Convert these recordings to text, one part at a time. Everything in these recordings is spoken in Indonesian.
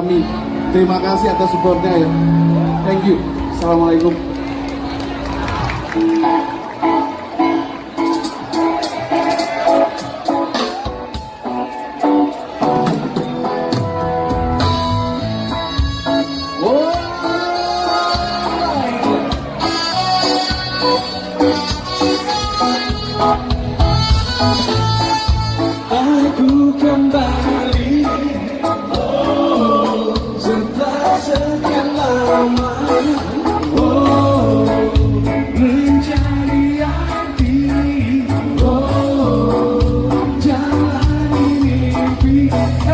kami. Terima kasih atas supportnya ya. Thank you. Assalamualaikum.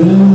Amen.